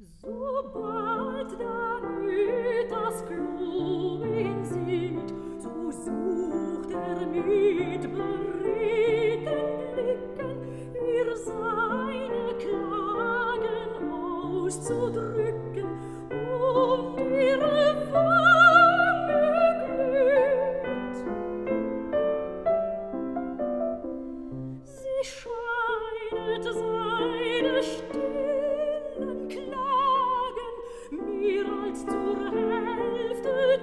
Sobald der Mütters Kloin singt, so sucht er mit beredten Blicken, ihr seine Klagen auszudrücken und ihre Wange glüht. Sie scheidet seine Stimme,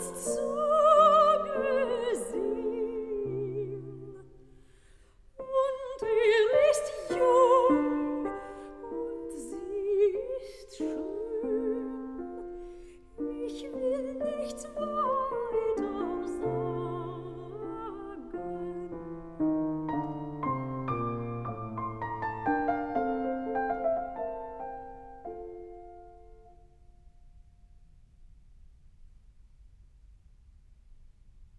jetzt zu.